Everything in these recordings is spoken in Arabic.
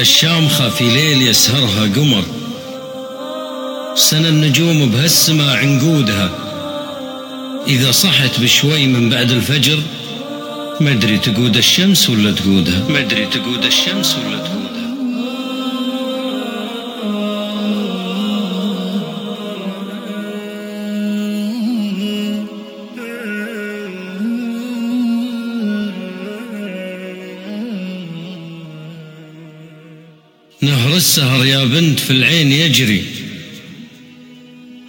الشامخة في ليل يسهرها قمر. سنى النجوم بهالسما عنقودها. إذا صحت بشوي من بعد الفجر مدري تقود الشمس ولا تقودها. مدري تقود الشمس ولا تقودها. نهر السهر يا بنت في العين يجري.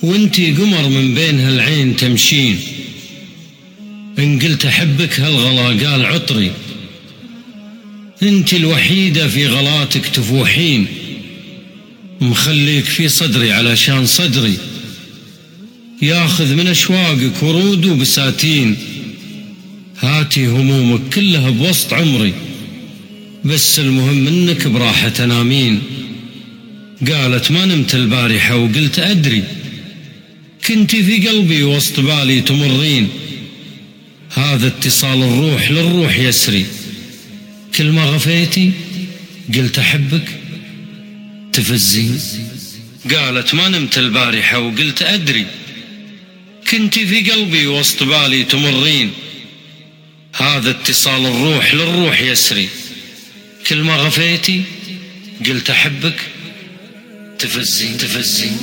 وانتي قمر من بين هالعين تمشين. إن قلت أحبك هالغلا قال عطري. انت الوحيدة في غلاتك تفوحين. مخليك في صدري علشان صدري. ياخذ من أشواقك ورود وبساتين. هاتي همومك كلها بوسط عمري. بس المهم إنك براحة تنامين قالت ما نمت البارحة وقلت أدري. كنت في قلبي وسط بالي تمرين. هذا اتصال الروح للروح يسري. كل ما غفيتي قلت أحبك. تفزين قالت ما نمت البارحة وقلت أدري. كنت في قلبي وسط بالي تمرين. هذا اتصال الروح للروح يسري. كل ما غفيتي قلت أحبك تفزين تفزين.